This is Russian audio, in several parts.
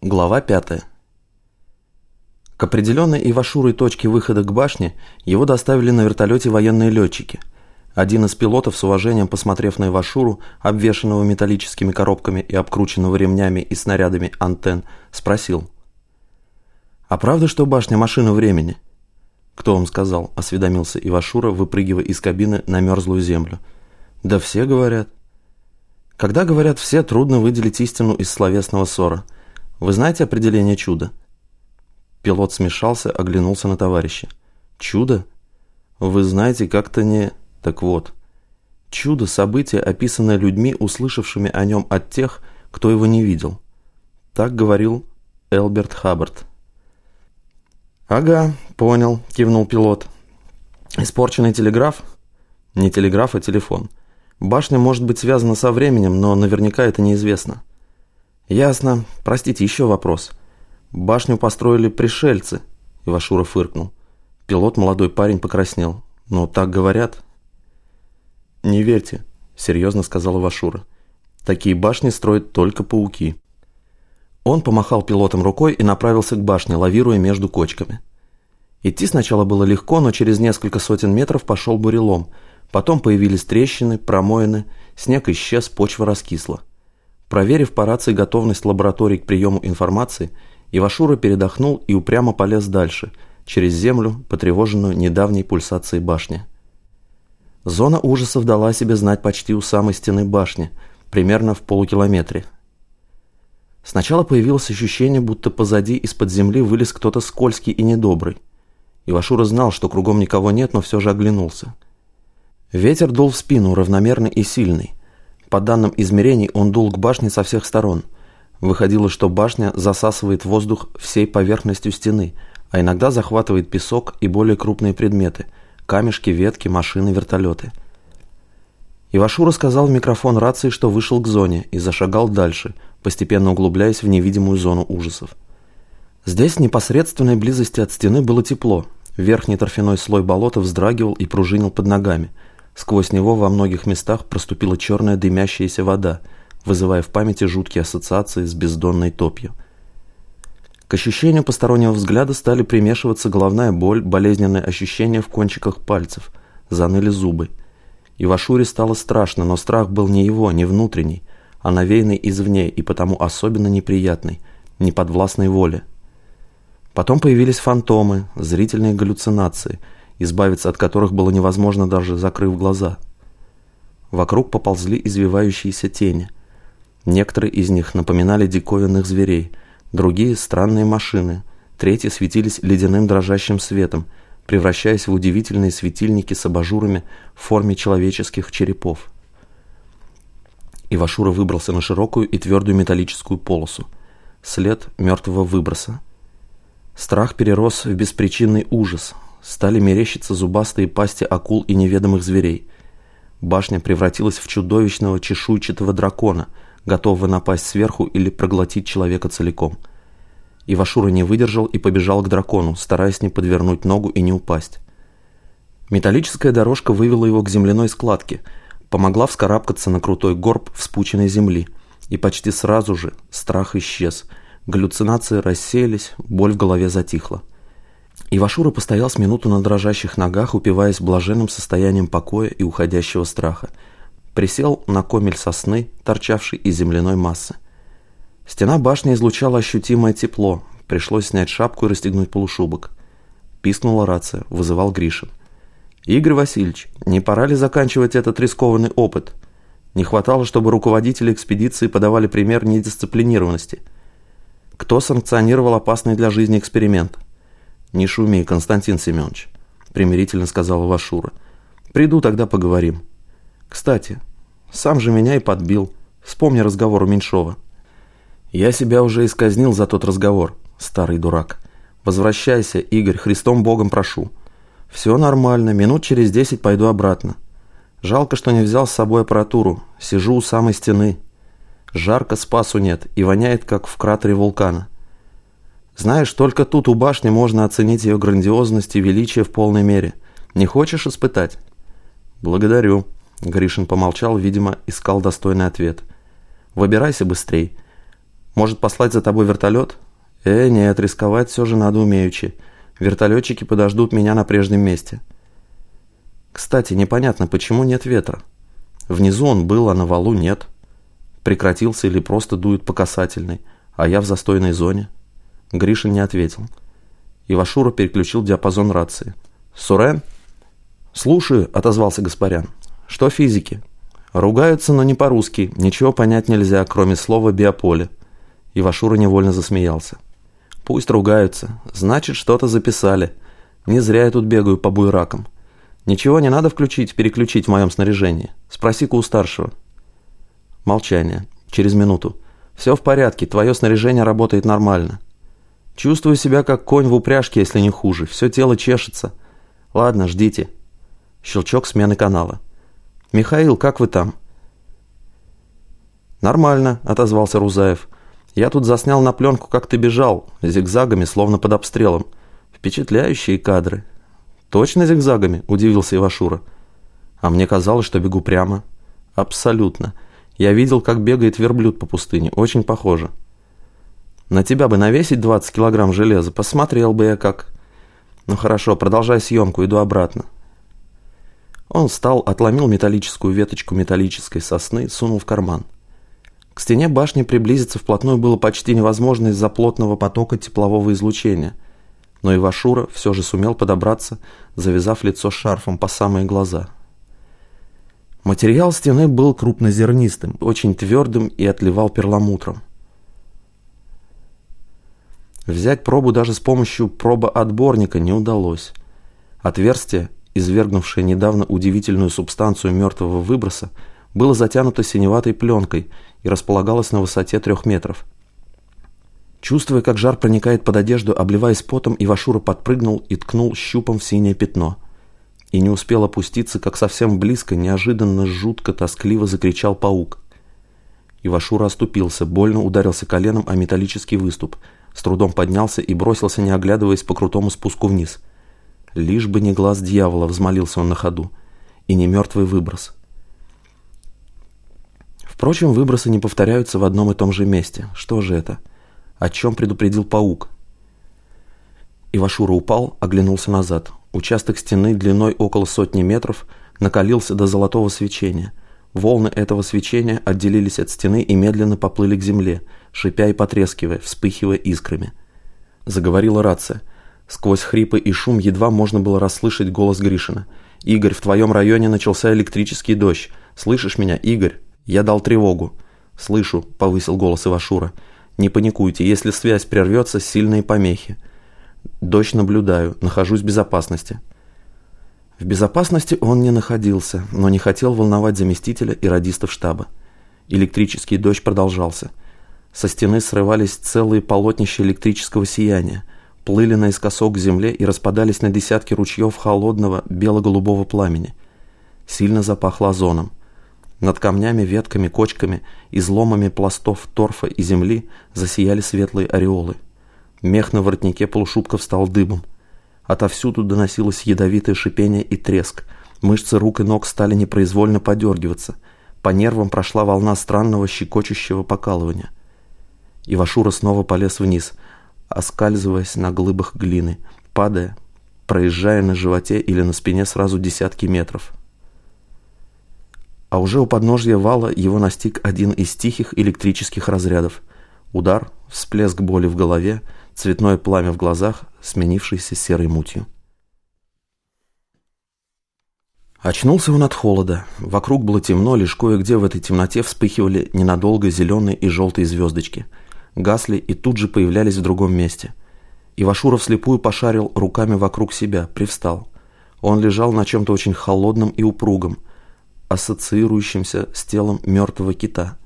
Глава 5. К определенной Ивашурой точке выхода к башне его доставили на вертолете военные летчики. Один из пилотов, с уважением посмотрев на Ивашуру, обвешанного металлическими коробками и обкрученного ремнями и снарядами антенн, спросил. «А правда, что башня – машина времени?» «Кто вам сказал?» – осведомился Ивашура, выпрыгивая из кабины на мерзлую землю. «Да все говорят». Когда говорят «все», трудно выделить истину из словесного ссора – вы знаете определение чуда?» Пилот смешался, оглянулся на товарища. «Чудо? Вы знаете, как-то не...» «Так вот, чудо – событие, описанное людьми, услышавшими о нем от тех, кто его не видел». Так говорил Элберт Хаббард. «Ага, понял», – кивнул пилот. «Испорченный телеграф?» «Не телеграф, а телефон. Башня может быть связана со временем, но наверняка это неизвестно». «Ясно. Простите, еще вопрос. Башню построили пришельцы?» Ивашура фыркнул. Пилот, молодой парень, покраснел. «Ну, так говорят». «Не верьте», — серьезно сказал Ивашура. «Такие башни строят только пауки». Он помахал пилотом рукой и направился к башне, лавируя между кочками. Идти сначала было легко, но через несколько сотен метров пошел бурелом. Потом появились трещины, промоины, снег исчез, почва раскисла. Проверив по рации готовность лабораторий к приему информации, Ивашура передохнул и упрямо полез дальше, через землю, потревоженную недавней пульсацией башни. Зона ужасов дала себе знать почти у самой стены башни, примерно в полукилометре. Сначала появилось ощущение, будто позади из-под земли вылез кто-то скользкий и недобрый. Ивашура знал, что кругом никого нет, но все же оглянулся. Ветер дул в спину, равномерный и сильный. По данным измерений, он дул к башне со всех сторон. Выходило, что башня засасывает воздух всей поверхностью стены, а иногда захватывает песок и более крупные предметы – камешки, ветки, машины, вертолеты. Ивашура сказал в микрофон рации, что вышел к зоне и зашагал дальше, постепенно углубляясь в невидимую зону ужасов. Здесь в непосредственной близости от стены было тепло. Верхний торфяной слой болота вздрагивал и пружинил под ногами – Сквозь него во многих местах проступила черная дымящаяся вода, вызывая в памяти жуткие ассоциации с бездонной топью. К ощущению постороннего взгляда стали примешиваться головная боль, болезненные ощущения в кончиках пальцев, заныли зубы. И в Ашуре стало страшно, но страх был не его, не внутренний, а навеянный извне и потому особенно неприятный, неподвластной воле. Потом появились фантомы, зрительные галлюцинации – избавиться от которых было невозможно даже закрыв глаза. Вокруг поползли извивающиеся тени. Некоторые из них напоминали диковинных зверей, другие – странные машины, третьи светились ледяным дрожащим светом, превращаясь в удивительные светильники с абажурами в форме человеческих черепов. Ивашура выбрался на широкую и твердую металлическую полосу. След мертвого выброса. Страх перерос в беспричинный ужас – стали мерещиться зубастые пасти акул и неведомых зверей. Башня превратилась в чудовищного чешуйчатого дракона, готового напасть сверху или проглотить человека целиком. Ивашура не выдержал и побежал к дракону, стараясь не подвернуть ногу и не упасть. Металлическая дорожка вывела его к земляной складке, помогла вскарабкаться на крутой горб вспученной земли, и почти сразу же страх исчез, галлюцинации рассеялись, боль в голове затихла. Ивашура постоял с минуту на дрожащих ногах, упиваясь блаженным состоянием покоя и уходящего страха. Присел на комель сосны, торчавший из земляной массы. Стена башни излучала ощутимое тепло. Пришлось снять шапку и расстегнуть полушубок. Пискнула рация, вызывал Гришин. «Игорь Васильевич, не пора ли заканчивать этот рискованный опыт? Не хватало, чтобы руководители экспедиции подавали пример недисциплинированности. Кто санкционировал опасный для жизни эксперимент?» «Не шуми, Константин Семенович», — примирительно сказала Вашура. «Приду, тогда поговорим. Кстати, сам же меня и подбил. Вспомни разговор у Меньшова». «Я себя уже исказнил за тот разговор, старый дурак. Возвращайся, Игорь, Христом Богом прошу. Все нормально, минут через десять пойду обратно. Жалко, что не взял с собой аппаратуру. Сижу у самой стены. Жарко, спасу нет и воняет, как в кратере вулкана». Знаешь, только тут у башни можно оценить ее грандиозность и величие в полной мере. Не хочешь испытать?» «Благодарю», — Гришин помолчал, видимо, искал достойный ответ. «Выбирайся быстрей. Может, послать за тобой вертолет? Э, нет, рисковать все же надо умеючи. Вертолетчики подождут меня на прежнем месте. Кстати, непонятно, почему нет ветра. Внизу он был, а на валу нет. Прекратился или просто дует по касательной, а я в застойной зоне. Гришин не ответил. Ивашура переключил диапазон рации. «Сурен?» «Слушаю», — отозвался Гаспарян. «Что физики?» «Ругаются, но не по-русски. Ничего понять нельзя, кроме слова «биополе». Ивашура невольно засмеялся. «Пусть ругаются. Значит, что-то записали. Не зря я тут бегаю по буйракам. Ничего не надо включить, переключить в моем снаряжении. Спроси-ка у старшего». Молчание. Через минуту. «Все в порядке, твое снаряжение работает нормально. Чувствую себя как конь в упряжке, если не хуже. Все тело чешется. Ладно, ждите». Щелчок смены канала. «Михаил, как вы там?» «Нормально», — отозвался Рузаев. «Я тут заснял на пленку, как ты бежал, зигзагами, словно под обстрелом. Впечатляющие кадры». «Точно зигзагами?» – удивился Ивашура. «А мне казалось, что бегу прямо». «Абсолютно. Я видел, как бегает верблюд по пустыне. Очень похоже». «На тебя бы навесить 20 килограмм железа, посмотрел бы я как...» «Ну хорошо, продолжай съемку, иду обратно». Он встал, отломил металлическую веточку металлической сосны, сунул в карман. К стене башни приблизиться вплотную было почти невозможно из-за плотного потока теплового излучения. Но Ивашура все же сумел подобраться, завязав лицо шарфом по самые глаза. Материал стены был крупнозернистым, очень твердым и отливал перламутром. Взять пробу даже с помощью пробоотборника не удалось. Отверстие, извергнувшее недавно удивительную субстанцию мертвого выброса, было затянуто синеватой пленкой и располагалось на высоте трех метров. Чувствуя, как жар проникает под одежду, обливаясь потом, Ивашура подпрыгнул и ткнул щупом в синее пятно. И не успел опуститься, как совсем близко, неожиданно, жутко, тоскливо закричал паук. Ивашура оступился, больно ударился коленом о металлический выступ, с трудом поднялся и бросился, не оглядываясь по крутому спуску вниз. Лишь бы не глаз дьявола, взмолился он на ходу, и не мертвый выброс. Впрочем, выбросы не повторяются в одном и том же месте. Что же это? О чем предупредил паук? Ивашура упал, оглянулся назад. Участок стены длиной около сотни метров накалился до золотого свечения. Волны этого свечения отделились от стены и медленно поплыли к земле, шипя и потрескивая, вспыхивая искрами. Заговорила рация. Сквозь хрипы и шум едва можно было расслышать голос Гришина. «Игорь, в твоем районе начался электрический дождь. Слышишь меня, Игорь? Я дал тревогу». «Слышу», — повысил голос Ивашура. «Не паникуйте, если связь прервется, сильные помехи. Дождь наблюдаю, нахожусь в безопасности». В безопасности он не находился, но не хотел волновать заместителя и радистов штаба. Электрический дождь продолжался. Со стены срывались целые полотнища электрического сияния, плыли наискосок к земле и распадались на десятки ручьев холодного бело-голубого пламени. Сильно запахло озоном. Над камнями, ветками, кочками, изломами пластов торфа и земли засияли светлые ореолы. Мех на воротнике полушубка встал дыбом. Отовсюду доносилось ядовитое шипение и треск. Мышцы рук и ног стали непроизвольно подергиваться. По нервам прошла волна странного щекочущего покалывания. Ивашура снова полез вниз, оскальзываясь на глыбах глины, падая, проезжая на животе или на спине сразу десятки метров. А уже у подножья вала его настиг один из тихих электрических разрядов. Удар, всплеск боли в голове, цветное пламя в глазах, сменившийся серой мутью. Очнулся он от холода. Вокруг было темно, лишь кое-где в этой темноте вспыхивали ненадолго зеленые и желтые звездочки. Гасли и тут же появлялись в другом месте. Ивашуров слепую пошарил руками вокруг себя, привстал. Он лежал на чем-то очень холодном и упругом, ассоциирующемся с телом мертвого кита.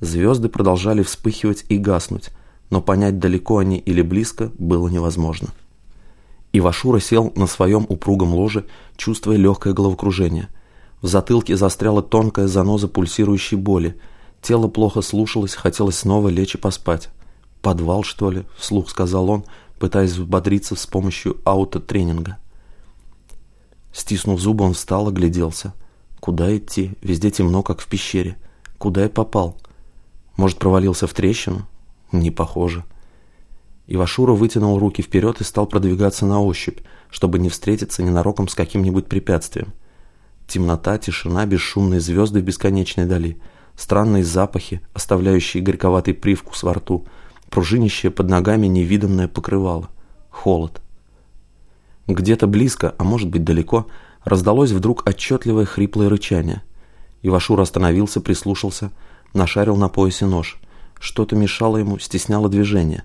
Звезды продолжали вспыхивать и гаснуть, но понять, далеко они или близко, было невозможно. Ивашура сел на своем упругом ложе, чувствуя легкое головокружение. В затылке застряла тонкая заноза пульсирующей боли. Тело плохо слушалось, хотелось снова лечь и поспать. «Подвал, что ли?» – вслух сказал он, пытаясь взбодриться с помощью аутотренинга. Стиснув зубы, он встал, огляделся. Куда идти? Везде темно, как в пещере. Куда я попал? Может, провалился в трещину? Не похоже. Ивашура вытянул руки вперед и стал продвигаться на ощупь, чтобы не встретиться ненароком с каким-нибудь препятствием. Темнота, тишина, бесшумные звезды в бесконечной дали, странные запахи, оставляющие горьковатый привкус во рту, пружинящее под ногами невиданное покрывало, холод. Где-то близко, а может быть далеко, раздалось вдруг отчетливое хриплое рычание. Ивашур остановился, прислушался, нашарил на поясе нож. Что-то мешало ему, стесняло движение.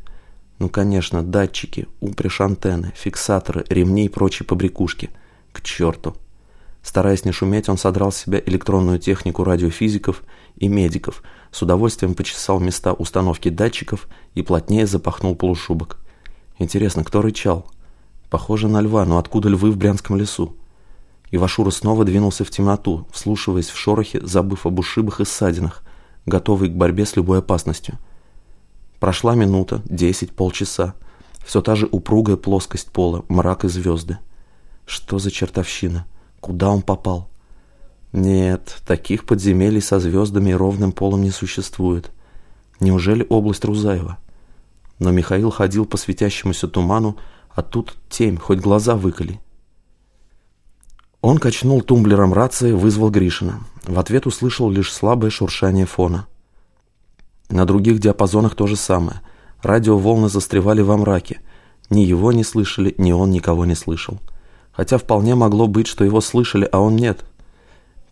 Ну, конечно, датчики, упряжь антенны, фиксаторы, ремни и прочие побрякушки. К черту. Стараясь не шуметь, он содрал с себя электронную технику радиофизиков и медиков, с удовольствием почесал места установки датчиков и плотнее запахнул полушубок. Интересно, кто рычал? Похоже на льва, но откуда львы в Брянском лесу? Ивашура снова двинулся в темноту, вслушиваясь в шорохи, забыв об ушибах и ссадинах, готовый к борьбе с любой опасностью. Прошла минута, десять, полчаса. Все та же упругая плоскость пола, мрак и звезды. Что за чертовщина? Куда он попал? Нет, таких подземелий со звездами и ровным полом не существует. Неужели область Рузаева? Но Михаил ходил по светящемуся туману, а тут темь, хоть глаза выколи. Он качнул тумблером рации, вызвал Гришина. В ответ услышал лишь слабое шуршание фона. На других диапазонах то же самое. Радиоволны застревали во мраке. Ни его не слышали, ни он никого не слышал. Хотя вполне могло быть, что его слышали, а он нет.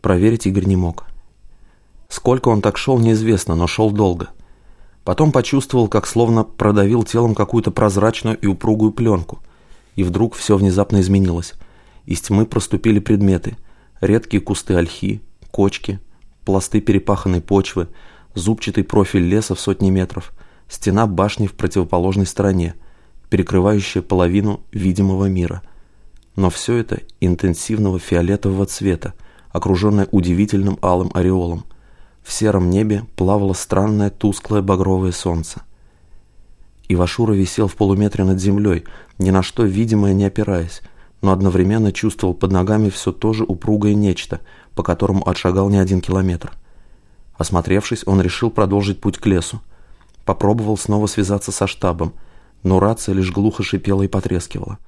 Проверить Игорь не мог. Сколько он так шел, неизвестно, но шел долго. Потом почувствовал, как словно продавил телом какую-то прозрачную и упругую пленку. И вдруг все внезапно изменилось. Из тьмы проступили предметы. Редкие кусты ольхи, кочки, пласты перепаханной почвы, зубчатый профиль леса в сотни метров, стена башни в противоположной стороне, перекрывающая половину видимого мира. Но все это интенсивного фиолетового цвета, окруженное удивительным алым ореолом. В сером небе плавало странное тусклое багровое солнце. Ивашура висел в полуметре над землей, ни на что видимое не опираясь, но одновременно чувствовал под ногами все то же упругое нечто, по которому отшагал не один километр – Осмотревшись, он решил продолжить путь к лесу. Попробовал снова связаться со штабом, но рация лишь глухо шипела и потрескивала –